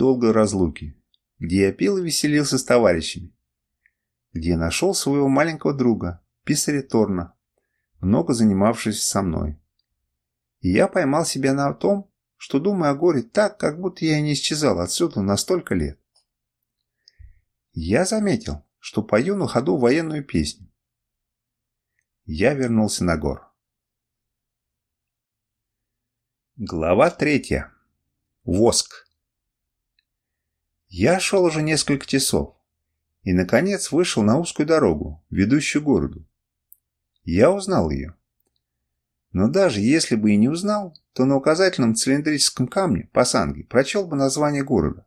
долгой разлуки, где я пил и веселился с товарищами, где нашел своего маленького друга, писаря Торна, много занимавшись со мной. И я поймал себя на том, что думаю о горе так, как будто я не исчезал отсюда на столько лет. Я заметил, что пою на ходу военную песню. Я вернулся на гор. Глава третья. Воск. Я шел уже несколько часов и, наконец, вышел на узкую дорогу, ведущую к городу. Я узнал ее. Но даже если бы и не узнал, то на указательном цилиндрическом камне Пасанги прочел бы название города.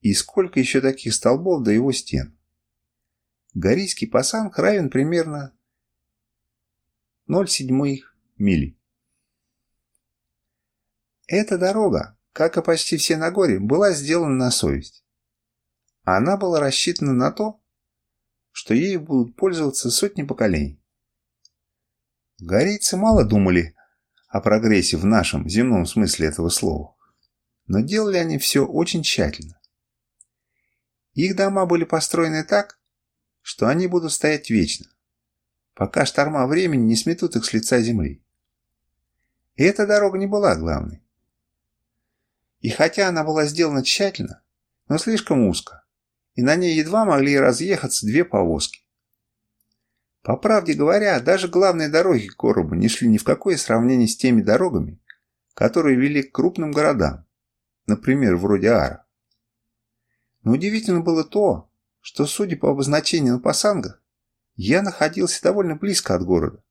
И сколько еще таких столбов до его стен. Горийский Пасанг равен примерно 0,7 мили. Эта дорога, как и почти все на горе, была сделана на совесть. Она была рассчитана на то, что ею будут пользоваться сотни поколений. Горейцы мало думали о прогрессе в нашем земном смысле этого слова, но делали они все очень тщательно. Их дома были построены так, что они будут стоять вечно, пока шторма времени не сметут их с лица земли. И эта дорога не была главной. И хотя она была сделана тщательно, но слишком узко, и на ней едва могли разъехаться две повозки. По правде говоря, даже главные дороги к коробу не шли ни в какое сравнение с теми дорогами, которые вели к крупным городам, например, вроде Ара. Но удивительно было то, что, судя по обозначению на пасангах, я находился довольно близко от города.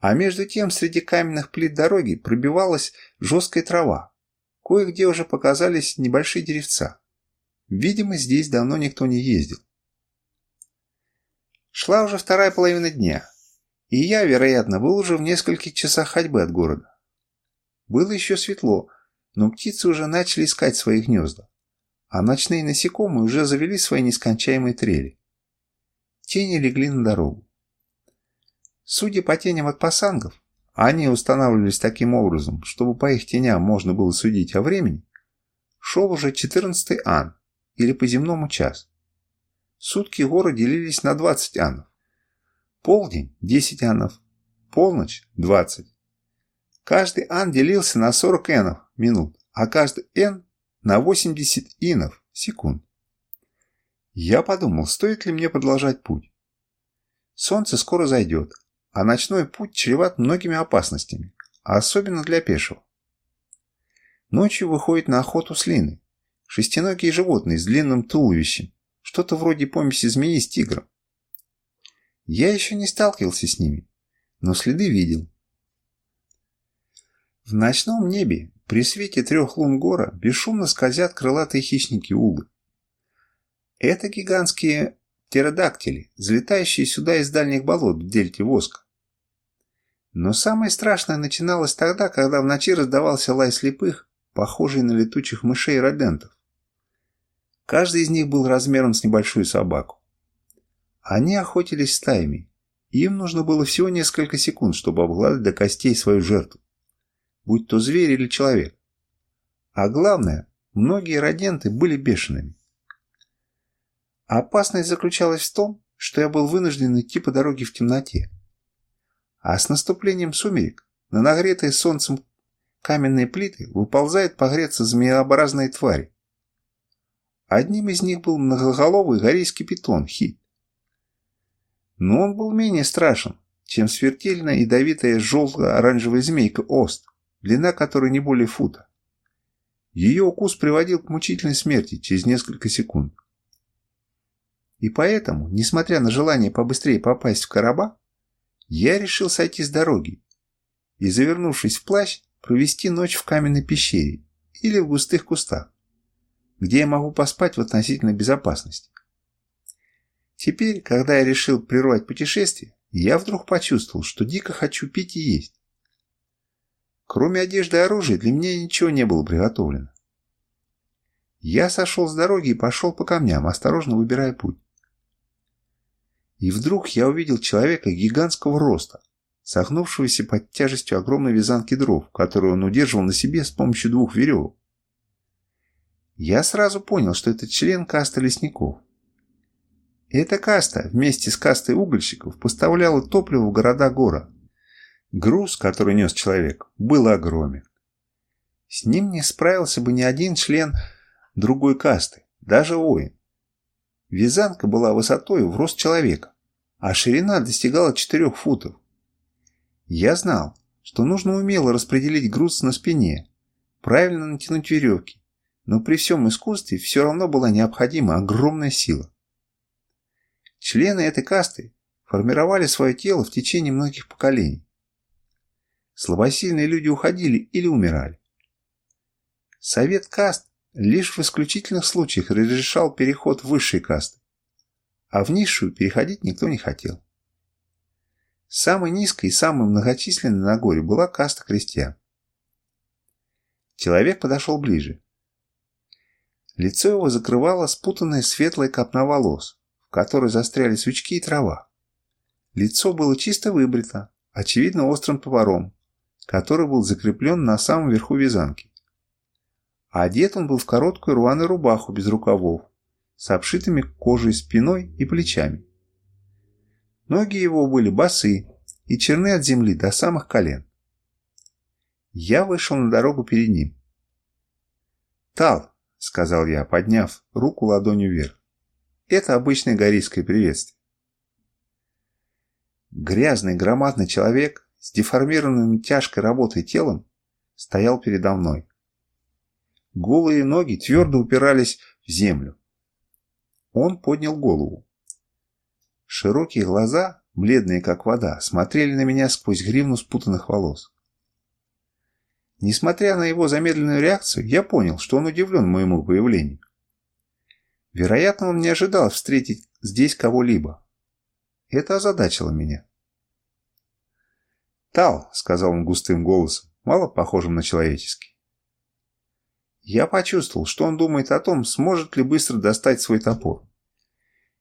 А между тем среди каменных плит дороги пробивалась жесткая трава, кое-где уже показались небольшие деревца. Видимо, здесь давно никто не ездил. Шла уже вторая половина дня, и я, вероятно, был уже в нескольких часах ходьбы от города. Было еще светло, но птицы уже начали искать свои гнезда, а ночные насекомые уже завели свои нескончаемые трели. Тени легли на дорогу. Судя по теням от пасангов, они устанавливались таким образом, чтобы по их теням можно было судить о времени, шел уже 14 ан, или по земному час. Сутки гора делились на 20 анов. Полдень – 10 анов. Полночь – 20. Каждый ан делился на 40 энов минут, а каждый эн – на 80 инов секунд. Я подумал, стоит ли мне продолжать путь. Солнце скоро зайдет, а ночной путь чреват многими опасностями, особенно для пешего. Ночью выходит на охоту слины, шестиногие животные с длинным туловищем, что-то вроде помеси змеи с тигром. Я еще не сталкивался с ними, но следы видел. В ночном небе при свете трех лун гора бесшумно скользят крылатые хищники углы. Это гигантские птеродактили, взлетающие сюда из дальних болот в дельте воска. Но самое страшное начиналось тогда, когда в ночи раздавался лай слепых, похожий на летучих мышей и родентов. Каждый из них был размером с небольшую собаку. Они охотились стаями, им нужно было всего несколько секунд, чтобы обгладать до костей свою жертву, будь то зверь или человек. А главное, многие роденты были бешеными. Опасность заключалась в том, что я был вынужден идти по дороге в темноте. А с наступлением сумерек на нагретые солнцем каменные плиты выползают погреться змееобразные твари, Одним из них был многоголовый горейский питон Хит. Но он был менее страшен, чем смертельная ядовитая желто-оранжевая змейка Ост, длина которой не более фута. Ее укус приводил к мучительной смерти через несколько секунд. И поэтому, несмотря на желание побыстрее попасть в короба, я решил сойти с дороги и, завернувшись в плащ, провести ночь в каменной пещере или в густых кустах где я могу поспать в относительной безопасности. Теперь, когда я решил прервать путешествие, я вдруг почувствовал, что дико хочу пить и есть. Кроме одежды и оружия для меня ничего не было приготовлено. Я сошел с дороги и пошел по камням, осторожно выбирая путь. И вдруг я увидел человека гигантского роста, согнувшегося под тяжестью огромной вязанки дров, которую он удерживал на себе с помощью двух веревок. Я сразу понял, что это член касты лесников. Эта каста вместе с кастой угольщиков поставляла топливо в города Гора. Груз, который нес человек, был огромен. С ним не справился бы ни один член другой касты, даже воин. Вязанка была высотой в рост человека, а ширина достигала 4 футов. Я знал, что нужно умело распределить груз на спине, правильно натянуть веревки, но при всем искусстве все равно была необходима огромная сила. Члены этой касты формировали свое тело в течение многих поколений. Слабосильные люди уходили или умирали. Совет каст лишь в исключительных случаях разрешал переход в высшие касты, а в низшую переходить никто не хотел. Самой низкой и самой многочисленной на горе была каста крестьян. Человек подошел ближе. Лицо его закрывала спутанная светлая копна волос, в которой застряли свечки и трава. Лицо было чисто выбрито, очевидно острым топором, который был закреплен на самом верху вязанки. А одет он был в короткую рваную рубаху без рукавов, с обшитыми кожей спиной и плечами. Ноги его были босы и черны от земли до самых колен. Я вышел на дорогу перед ним. «Тал», — сказал я, подняв руку ладонью вверх. Это обычное горийское приветствие. Грязный громадный человек с деформированным тяжкой работой телом стоял передо мной. Голые ноги твердо упирались в землю. Он поднял голову. Широкие глаза, бледные как вода, смотрели на меня сквозь гривну спутанных волос. Несмотря на его замедленную реакцию, я понял, что он удивлен моему появлению. Вероятно, он не ожидал встретить здесь кого-либо. Это озадачило меня. «Тал», — сказал он густым голосом, мало похожим на человеческий. Я почувствовал, что он думает о том, сможет ли быстро достать свой топор.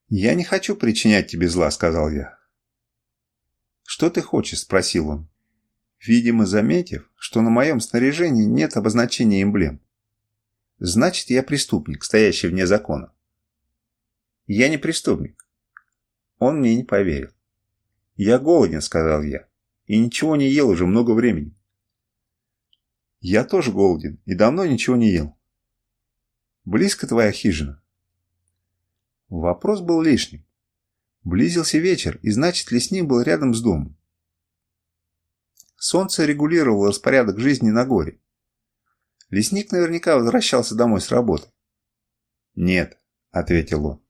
«Я не хочу причинять тебе зла», — сказал я. «Что ты хочешь?» — спросил он, видимо, заметив, что на моем снаряжении нет обозначения эмблем. «Значит, я преступник, стоящий вне закона». Я не преступник. Он мне не поверил. Я голоден, сказал я, и ничего не ел уже много времени. Я тоже голоден и давно ничего не ел. Близко твоя хижина? Вопрос был лишним. Близился вечер, и значит лесник был рядом с домом. Солнце регулировало распорядок жизни на горе. Лесник наверняка возвращался домой с работы. «Нет», — ответил он.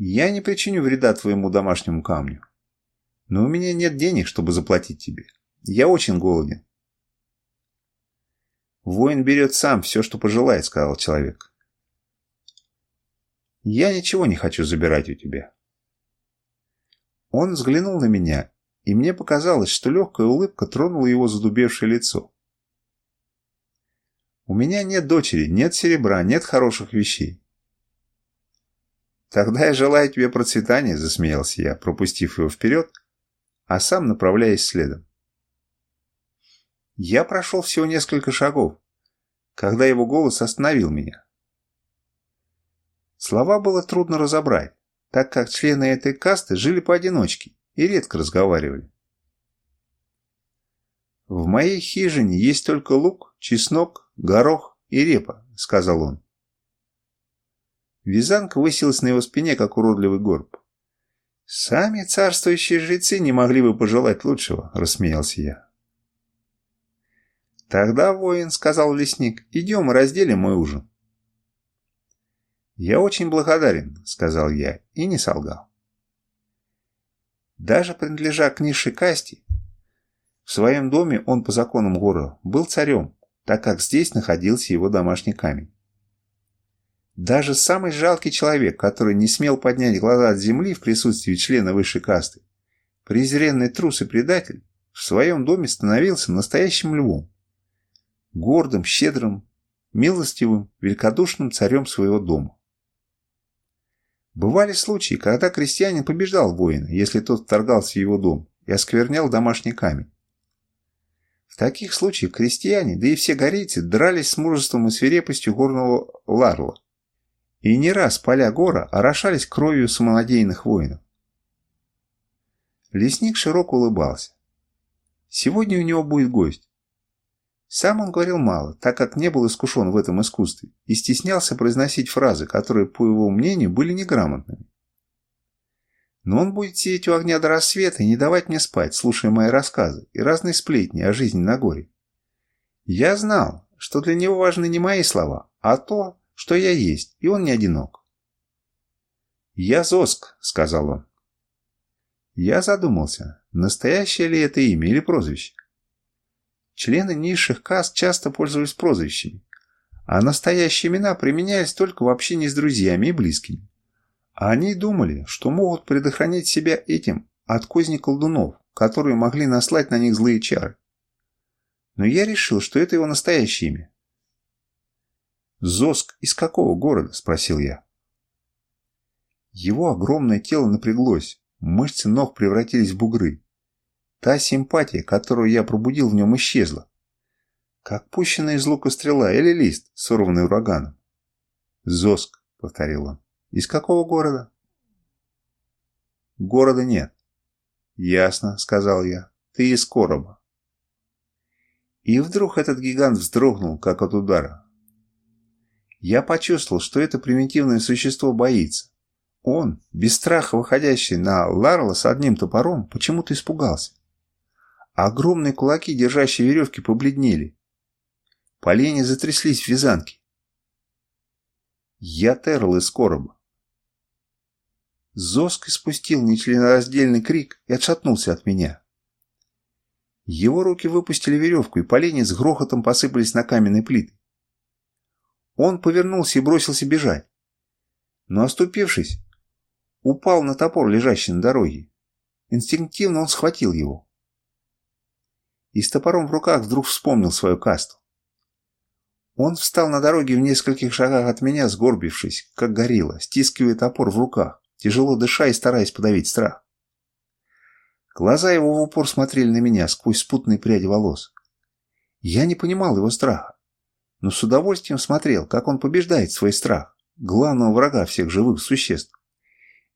Я не причиню вреда твоему домашнему камню. Но у меня нет денег, чтобы заплатить тебе. Я очень голоден. Воин берет сам все, что пожелает, сказал человек. Я ничего не хочу забирать у тебя. Он взглянул на меня, и мне показалось, что легкая улыбка тронула его задубевшее лицо. У меня нет дочери, нет серебра, нет хороших вещей. «Тогда я желаю тебе процветания», – засмеялся я, пропустив его вперед, а сам направляясь следом. Я прошел всего несколько шагов, когда его голос остановил меня. Слова было трудно разобрать, так как члены этой касты жили поодиночке и редко разговаривали. «В моей хижине есть только лук, чеснок, горох и репа», — сказал он. Вязанка высилась на его спине, как уродливый горб. «Сами царствующие жрецы не могли бы пожелать лучшего», — рассмеялся я. «Тогда, воин», — сказал лесник, — «идем и разделим мой ужин». «Я очень благодарен», — сказал я и не солгал. Даже принадлежа к низшей касте, в своем доме он по законам города был царем, так как здесь находился его домашний камень. Даже самый жалкий человек, который не смел поднять глаза от земли в присутствии члена высшей касты, презренный трус и предатель, в своем доме становился настоящим львом. Гордым, щедрым, милостивым, великодушным царем своего дома. Бывали случаи, когда крестьянин побеждал воина, если тот вторгался в его дом и осквернял домашний камень. В таких случаях крестьяне, да и все горейцы, дрались с мужеством и свирепостью горного ларла. И не раз поля гора орошались кровью самонадеянных воинов. Лесник широко улыбался. Сегодня у него будет гость. Сам он говорил мало, так как не был искушен в этом искусстве и стеснялся произносить фразы, которые, по его мнению, были неграмотными. Но он будет сидеть у огня до рассвета и не давать мне спать, слушая мои рассказы и разные сплетни о жизни на горе. Я знал, что для него важны не мои слова, а то, что я есть, и он не одинок. «Я Зоск», — сказал он. Я задумался, настоящее ли это имя или прозвище. Члены низших каст часто пользовались прозвищами, а настоящие имена применялись только в общении с друзьями и близкими. А они думали, что могут предохранить себя этим от козни колдунов, которые могли наслать на них злые чары. Но я решил, что это его настоящее имя. «Зоск из какого города?» – спросил я. Его огромное тело напряглось, мышцы ног превратились в бугры. Та симпатия, которую я пробудил в нем, исчезла. Как пущенная из лука стрела или лист, сорванный ураганом. «Зоск», — повторил он. Из какого города? Города нет. Ясно, сказал я. Ты из короба. И вдруг этот гигант вздрогнул, как от удара. Я почувствовал, что это примитивное существо боится. Он, без страха выходящий на Ларла с одним топором, почему-то испугался. Огромные кулаки, держащие веревки, побледнели. Поленья затряслись в вязанке. Я Терл из короба. Зоск испустил нечленораздельный крик и отшатнулся от меня. Его руки выпустили веревку, и поленья с грохотом посыпались на каменные плиты. Он повернулся и бросился бежать. Но оступившись, упал на топор, лежащий на дороге. Инстинктивно он схватил его. И с топором в руках вдруг вспомнил свою касту. Он встал на дороге в нескольких шагах от меня, сгорбившись, как горилла, стискивая топор в руках тяжело дыша и стараясь подавить страх. Глаза его в упор смотрели на меня сквозь спутные пряди волос. Я не понимал его страха, но с удовольствием смотрел, как он побеждает свой страх, главного врага всех живых существ.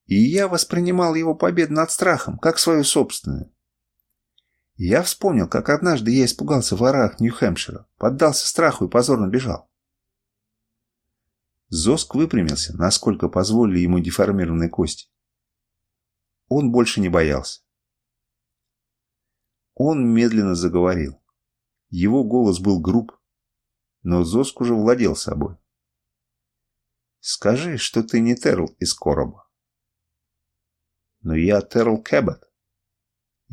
И я воспринимал его победу над страхом, как свою собственную. Я вспомнил, как однажды я испугался в горах Нью-Хэмпшира, поддался страху и позорно бежал. Зоск выпрямился, насколько позволили ему деформированные кости. Он больше не боялся. Он медленно заговорил. Его голос был груб, но Зоск уже владел собой. «Скажи, что ты не Терл из короба». «Но я Терл Кэббет».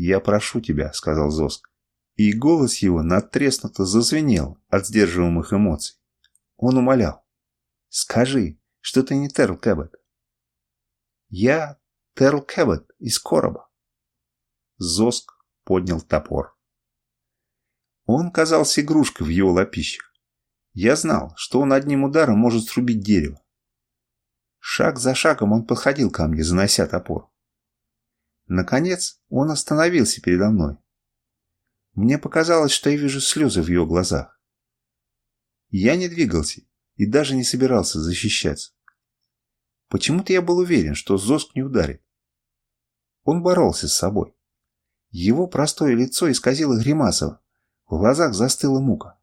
«Я прошу тебя», — сказал Зоск. И голос его надтреснуто зазвенел от сдерживаемых эмоций. Он умолял. Скажи, что ты не Терл Кэббет. Я Терл Кэббет из короба. Зоск поднял топор. Он казался игрушкой в его лапищах. Я знал, что он одним ударом может срубить дерево. Шаг за шагом он подходил ко мне, занося топор. Наконец он остановился передо мной. Мне показалось, что я вижу слезы в его глазах. Я не двигался и даже не собирался защищаться. Почему-то я был уверен, что Зоск не ударит. Он боролся с собой. Его простое лицо исказило гримаса, в глазах застыла мука.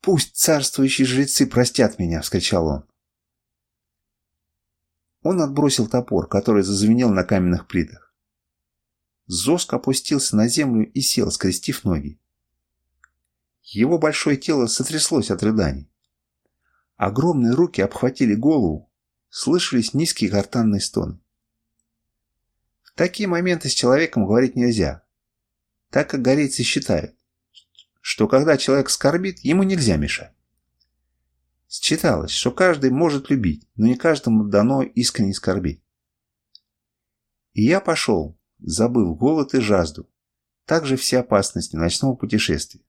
«Пусть царствующие жрецы простят меня!» — вскричал он. Он отбросил топор, который зазвенел на каменных плитах. Зоск опустился на землю и сел, скрестив ноги. Его большое тело сотряслось от рыданий. Огромные руки обхватили голову, слышались низкие гортанные стоны. В такие моменты с человеком говорить нельзя, так как горейцы считают, что когда человек скорбит, ему нельзя мешать. Считалось, что каждый может любить, но не каждому дано искренне скорбить. И я пошел, забыв голод и жажду, также все опасности ночного путешествия.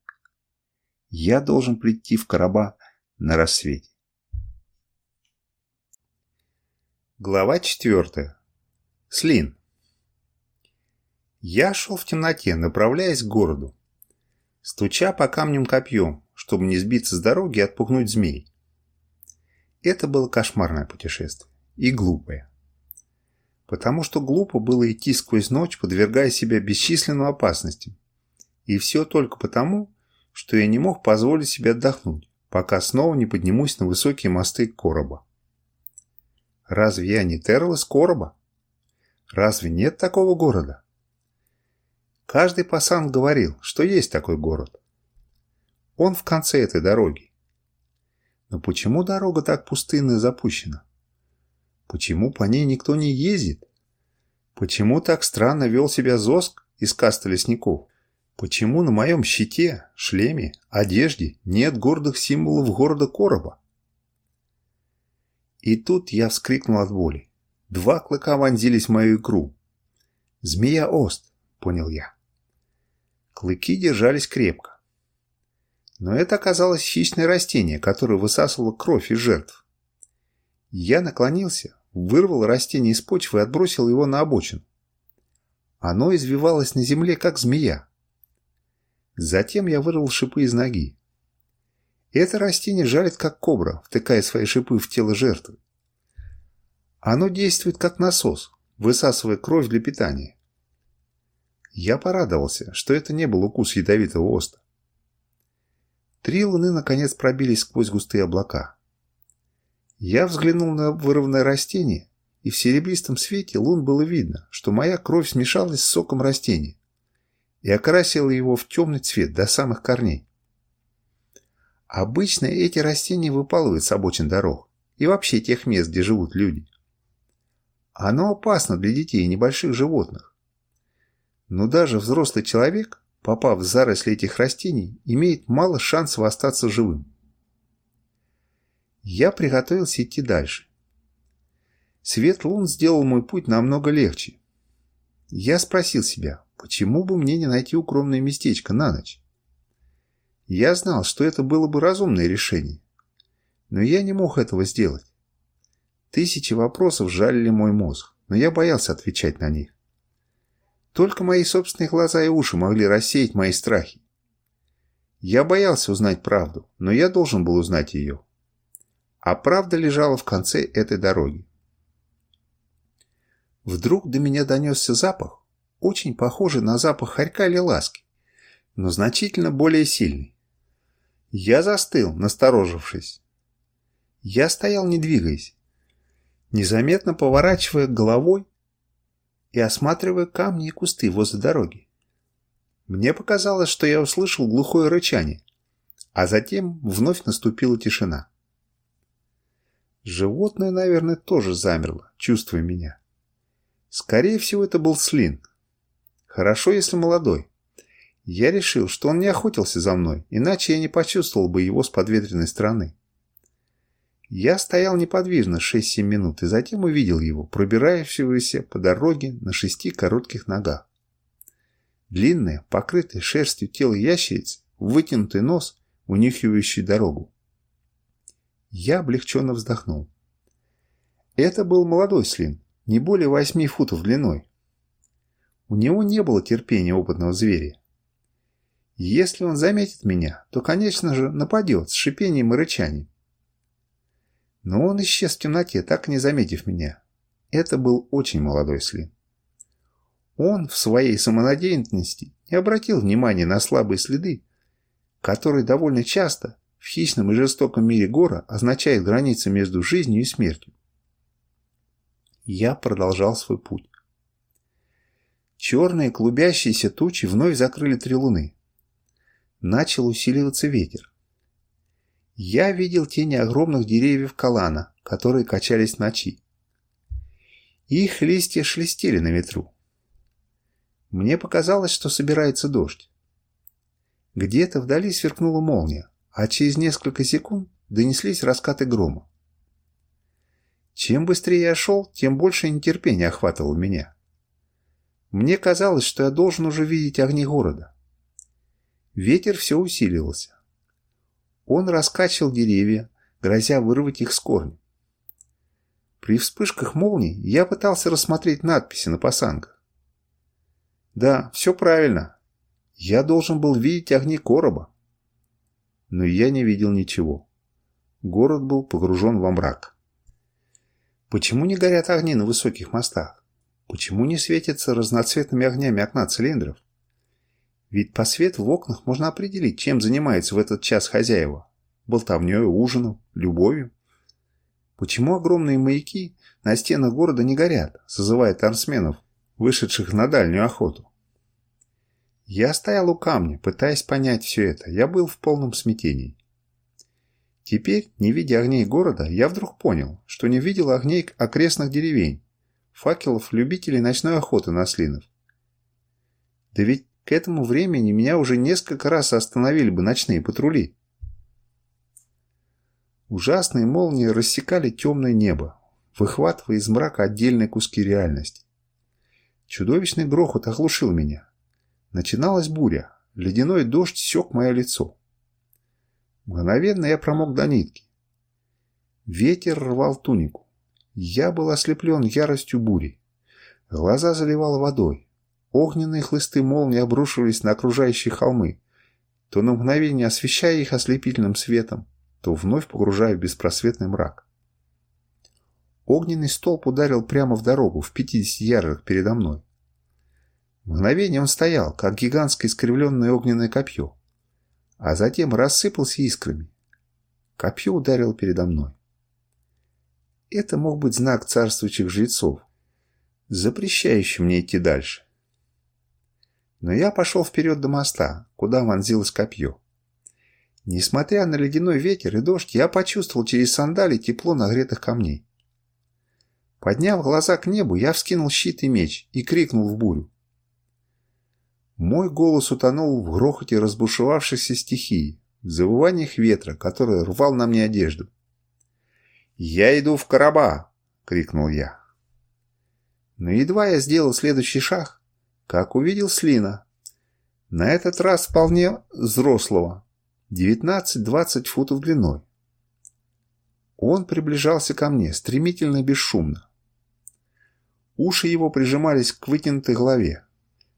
Я должен прийти в короба на рассвете. Глава 4. Слин. Я шел в темноте, направляясь к городу, стуча по камням копьем, чтобы не сбиться с дороги и отпугнуть змей. Это было кошмарное путешествие и глупое. Потому что глупо было идти сквозь ночь, подвергая себя бесчисленным опасностям. И все только потому, что я не мог позволить себе отдохнуть, пока снова не поднимусь на высокие мосты короба. Разве я не Терл из короба? Разве нет такого города? Каждый пасан говорил, что есть такой город. Он в конце этой дороги. Но почему дорога так пустынна и запущена? Почему по ней никто не ездит? Почему так странно вел себя Зоск из каста лесников? Почему на моем щите, шлеме, одежде нет гордых символов города Короба? И тут я вскрикнул от боли. Два клыка вонзились в мою икру. «Змея Ост», — понял я. Клыки держались крепко. Но это оказалось хищное растение, которое высасывало кровь из жертв. Я наклонился, вырвал растение из почвы и отбросил его на обочину. Оно извивалось на земле, как змея. Затем я вырвал шипы из ноги. Это растение жалит, как кобра, втыкая свои шипы в тело жертвы. Оно действует, как насос, высасывая кровь для питания. Я порадовался, что это не был укус ядовитого оста. Три луны наконец пробились сквозь густые облака. Я взглянул на вырванное растение, и в серебристом свете лун было видно, что моя кровь смешалась с соком растения и окрасила его в темный цвет до самых корней. Обычно эти растения выпалывают с обочин дорог и вообще тех мест, где живут люди. Оно опасно для детей и небольших животных. Но даже взрослый человек, попав в заросли этих растений, имеет мало шансов остаться живым. Я приготовился идти дальше. Свет лун сделал мой путь намного легче. Я спросил себя, почему бы мне не найти укромное местечко на ночь? Я знал, что это было бы разумное решение. Но я не мог этого сделать. Тысячи вопросов жалили мой мозг, но я боялся отвечать на них. Только мои собственные глаза и уши могли рассеять мои страхи. Я боялся узнать правду, но я должен был узнать ее а правда лежала в конце этой дороги. Вдруг до меня донесся запах, очень похожий на запах хорька или ласки, но значительно более сильный. Я застыл, насторожившись. Я стоял, не двигаясь, незаметно поворачивая головой и осматривая камни и кусты возле дороги. Мне показалось, что я услышал глухое рычание, а затем вновь наступила тишина. Животное, наверное, тоже замерло, чувствуя меня. Скорее всего, это был слин. Хорошо, если молодой. Я решил, что он не охотился за мной, иначе я не почувствовал бы его с подветренной стороны. Я стоял неподвижно 6-7 минут и затем увидел его, пробирающегося по дороге на шести коротких ногах. Длинное, покрытое шерстью тело ящерицы, вытянутый нос, унюхивающий дорогу. Я облегченно вздохнул. Это был молодой слин, не более восьми футов длиной. У него не было терпения опытного зверя. Если он заметит меня, то, конечно же, нападет с шипением и рычанием. Но он исчез в темноте, так не заметив меня. Это был очень молодой слин. Он в своей самонадеянности не обратил внимания на слабые следы, которые довольно часто в хищном и жестоком мире гора означает граница между жизнью и смертью. Я продолжал свой путь. Черные клубящиеся тучи вновь закрыли три луны. Начал усиливаться ветер. Я видел тени огромных деревьев калана, которые качались в ночи. Их листья шелестели на ветру. Мне показалось, что собирается дождь. Где-то вдали сверкнула молния, а через несколько секунд донеслись раскаты грома. Чем быстрее я шел, тем больше нетерпения охватывало меня. Мне казалось, что я должен уже видеть огни города. Ветер все усиливался. Он раскачивал деревья, грозя вырвать их с корня. При вспышках молний я пытался рассмотреть надписи на пасангах. Да, все правильно. Я должен был видеть огни короба. Но я не видел ничего. Город был погружен во мрак. Почему не горят огни на высоких мостах? Почему не светятся разноцветными огнями окна цилиндров? Ведь по свету в окнах можно определить, чем занимаются в этот час хозяева. Болтовней, ужином, любовью. Почему огромные маяки на стенах города не горят, созывая торсменов, вышедших на дальнюю охоту? Я стоял у камня, пытаясь понять все это. Я был в полном смятении. Теперь, не видя огней города, я вдруг понял, что не видел огней окрестных деревень, факелов любителей ночной охоты на слинов. Да ведь к этому времени меня уже несколько раз остановили бы ночные патрули. Ужасные молнии рассекали темное небо, выхватывая из мрака отдельные куски реальности. Чудовищный грохот оглушил меня. Начиналась буря. Ледяной дождь сёк мое лицо. Мгновенно я промок до нитки. Ветер рвал тунику. Я был ослеплен яростью бури. Глаза заливал водой. Огненные хлысты молнии обрушивались на окружающие холмы, то на мгновение освещая их ослепительным светом, то вновь погружая в беспросветный мрак. Огненный столб ударил прямо в дорогу, в 50 ярдах передо мной. Мгновение он стоял, как гигантское искривленное огненное копье, а затем рассыпался искрами. Копье ударило передо мной. Это мог быть знак царствующих жрецов, запрещающий мне идти дальше. Но я пошел вперед до моста, куда вонзилось копье. Несмотря на ледяной ветер и дождь, я почувствовал через сандали тепло нагретых камней. Подняв глаза к небу, я вскинул щит и меч и крикнул в бурю. Мой голос утонул в грохоте разбушевавшейся стихии, в завываниях ветра, который рвал на мне одежду. «Я иду в короба!» — крикнул я. Но едва я сделал следующий шаг, как увидел Слина. На этот раз вполне взрослого, 19-20 футов длиной. Он приближался ко мне, стремительно бесшумно. Уши его прижимались к вытянутой голове.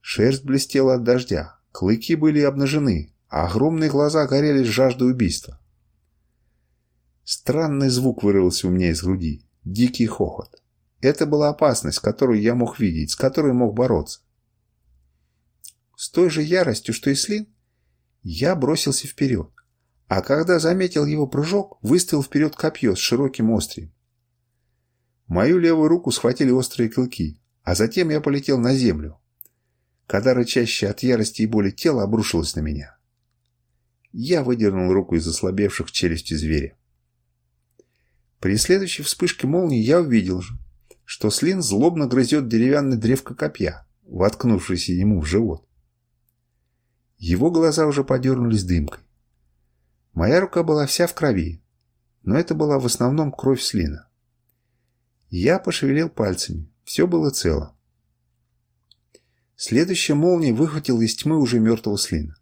Шерсть блестела от дождя, клыки были обнажены, а огромные глаза горели жаждой убийства. Странный звук вырвался у меня из груди, дикий хохот. Это была опасность, которую я мог видеть, с которой мог бороться. С той же яростью, что и Слин, я бросился вперед, а когда заметил его прыжок, выставил вперед копье с широким острием. Мою левую руку схватили острые клыки, а затем я полетел на землю, когда рычащее от ярости и боли тело обрушилось на меня. Я выдернул руку из ослабевших челюсти зверя. При следующей вспышке молнии я увидел что Слин злобно грызет деревянный древко копья, воткнувшийся ему в живот. Его глаза уже подернулись дымкой. Моя рука была вся в крови, но это была в основном кровь слина. Я пошевелил пальцами, все было цело. Следующая молния выхватила из тьмы уже мертвого слина.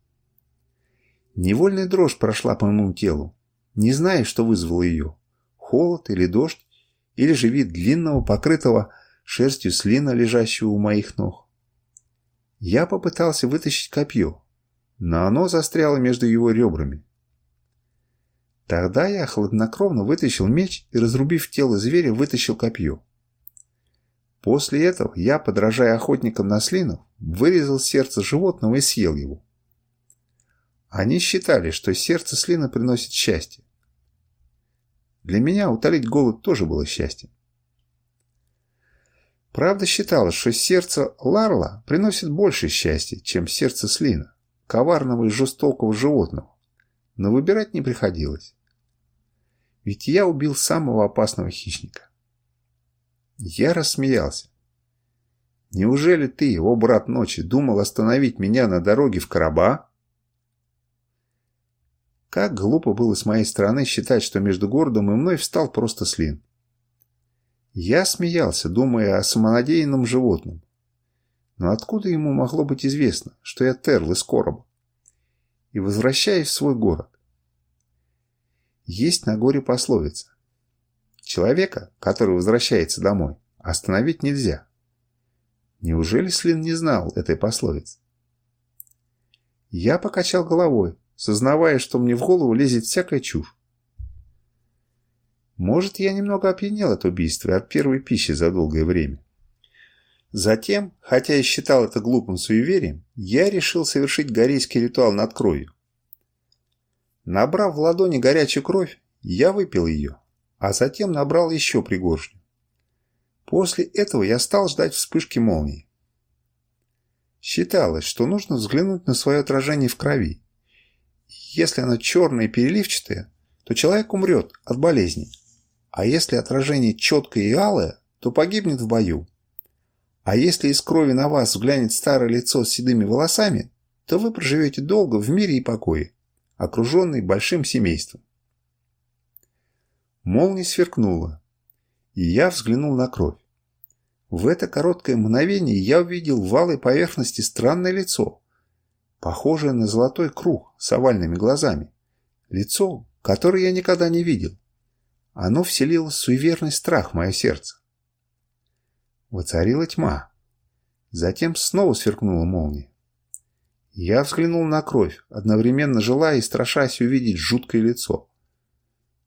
Невольная дрожь прошла по моему телу, не зная, что вызвало ее. Холод или дождь, или же вид длинного, покрытого шерстью слина, лежащего у моих ног. Я попытался вытащить копье, но оно застряло между его ребрами. Тогда я хладнокровно вытащил меч и, разрубив тело зверя, вытащил копье. После этого я, подражая охотникам на слинов, вырезал сердце животного и съел его. Они считали, что сердце слина приносит счастье. Для меня утолить голод тоже было счастьем. Правда считалось, что сердце Ларла приносит больше счастья, чем сердце слина коварного и жестокого животного, но выбирать не приходилось. Ведь я убил самого опасного хищника. Я рассмеялся. Неужели ты, о брат ночи, думал остановить меня на дороге в Караба? Как глупо было с моей стороны считать, что между городом и мной встал просто слин. Я смеялся, думая о самонадеянном животном, но откуда ему могло быть известно, что я Терл из короба? И возвращаюсь в свой город. Есть на горе пословица. Человека, который возвращается домой, остановить нельзя. Неужели Слин не знал этой пословицы? Я покачал головой, сознавая, что мне в голову лезет всякая чушь. Может, я немного опьянел от убийства и от первой пищи за долгое время. Затем, хотя и считал это глупым суеверием, я решил совершить горейский ритуал над кровью. Набрав в ладони горячую кровь, я выпил ее, а затем набрал еще пригоршню. После этого я стал ждать вспышки молнии. Считалось, что нужно взглянуть на свое отражение в крови. Если оно черное и переливчатое, то человек умрет от болезни, а если отражение четкое и алое, то погибнет в бою. А если из крови на вас взглянет старое лицо с седыми волосами, то вы проживете долго в мире и покое, окруженный большим семейством. Молния сверкнула, и я взглянул на кровь. В это короткое мгновение я увидел в алой поверхности странное лицо, похожее на золотой круг с овальными глазами. Лицо, которое я никогда не видел. Оно вселило суеверный страх в мое сердце. Воцарила тьма. Затем снова сверкнула молния. Я взглянул на кровь, одновременно желая и страшась увидеть жуткое лицо.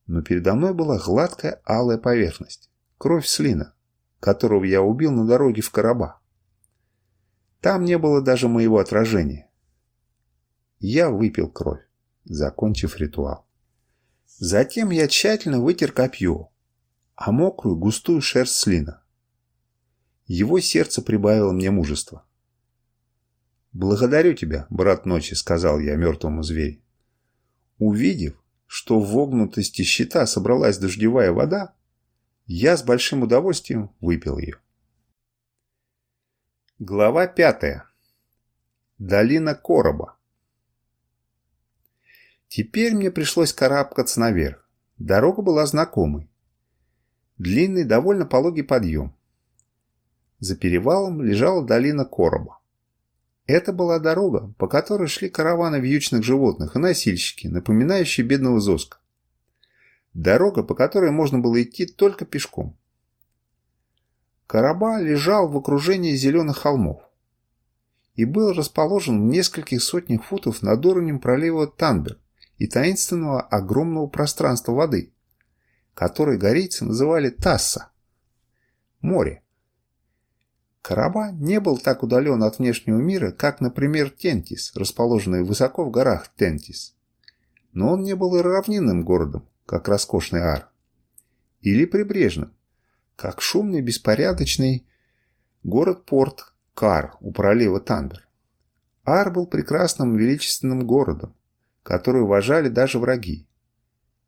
Но передо мной была гладкая алая поверхность. Кровь слина, которого я убил на дороге в Караба. Там не было даже моего отражения. Я выпил кровь, закончив ритуал. Затем я тщательно вытер копье, а мокрую густую шерсть слина. Его сердце прибавило мне мужества. «Благодарю тебя, брат ночи», — сказал я мертвому зверю. Увидев, что в вогнутости щита собралась дождевая вода, я с большим удовольствием выпил ее. Глава пятая. Долина Короба. Теперь мне пришлось карабкаться наверх. Дорога была знакомой. Длинный, довольно пологий подъем. За перевалом лежала долина Короба. Это была дорога, по которой шли караваны вьючных животных и носильщики, напоминающие бедного Зоска. Дорога, по которой можно было идти только пешком. Короба лежал в окружении зеленых холмов и был расположен в нескольких сотнях футов над уровнем пролива Танбер и таинственного огромного пространства воды, которое горейцы называли Тасса – море. Караба не был так удален от внешнего мира, как, например, Тентис, расположенный высоко в горах Тентис. Но он не был и равнинным городом, как роскошный Ар, или прибрежным, как шумный беспорядочный город-порт Кар у пролива Тандер. Ар был прекрасным величественным городом, который уважали даже враги.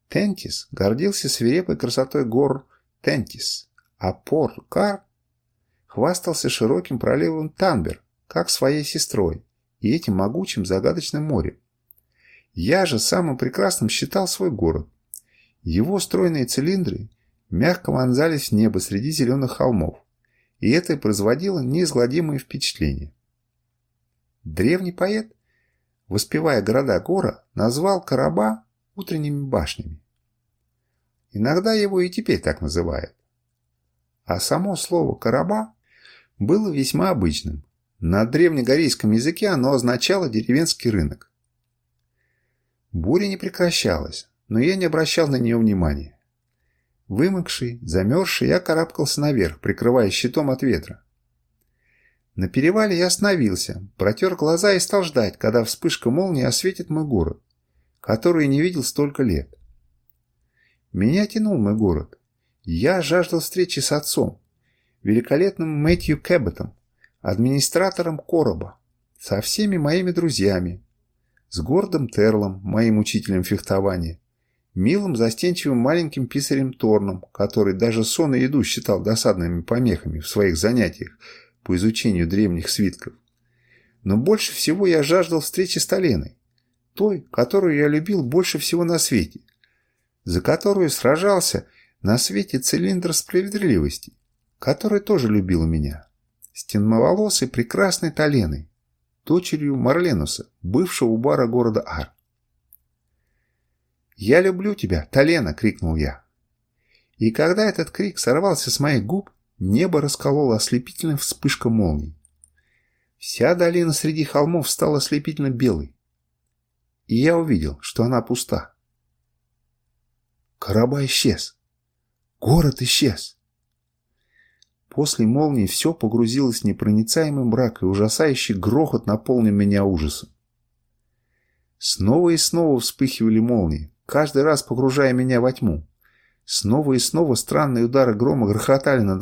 Тентис гордился свирепой красотой гор Тентис, а порт Кар хвастался широким проливом Танбер, как своей сестрой, и этим могучим загадочным морем. Я же самым прекрасным считал свой город. Его стройные цилиндры мягко вонзались в небо среди зеленых холмов, и это производило неизгладимое впечатление. Древний поэт, воспевая города Гора, назвал Караба утренними башнями. Иногда его и теперь так называют. А само слово «караба» было весьма обычным. На древнегорейском языке оно означало деревенский рынок. Буря не прекращалась, но я не обращал на нее внимания. Вымокший, замерзший, я карабкался наверх, прикрывая щитом от ветра. На перевале я остановился, протер глаза и стал ждать, когда вспышка молнии осветит мой город, который не видел столько лет. Меня тянул мой город. Я жаждал встречи с отцом, великолепным Мэтью Кэбботом, администратором короба, со всеми моими друзьями, с гордым Терлом, моим учителем фехтования, милым застенчивым маленьким писарем Торном, который даже сон и еду считал досадными помехами в своих занятиях по изучению древних свитков. Но больше всего я жаждал встречи с Толеной, той, которую я любил больше всего на свете, за которую сражался на свете цилиндр справедливости, который тоже любил меня. С темноволосой прекрасной Толеной, дочерью Марленуса, бывшего у бара города Ар. «Я люблю тебя, Толена!» — крикнул я. И когда этот крик сорвался с моих губ, небо раскололо ослепительная вспышка молний, Вся долина среди холмов стала ослепительно белой. И я увидел, что она пуста. Кораба исчез. Город исчез. После молнии все погрузилось в непроницаемый мрак, и ужасающий грохот наполнил меня ужасом. Снова и снова вспыхивали молнии, каждый раз погружая меня во тьму. Снова и снова странные удары грома грохотали надо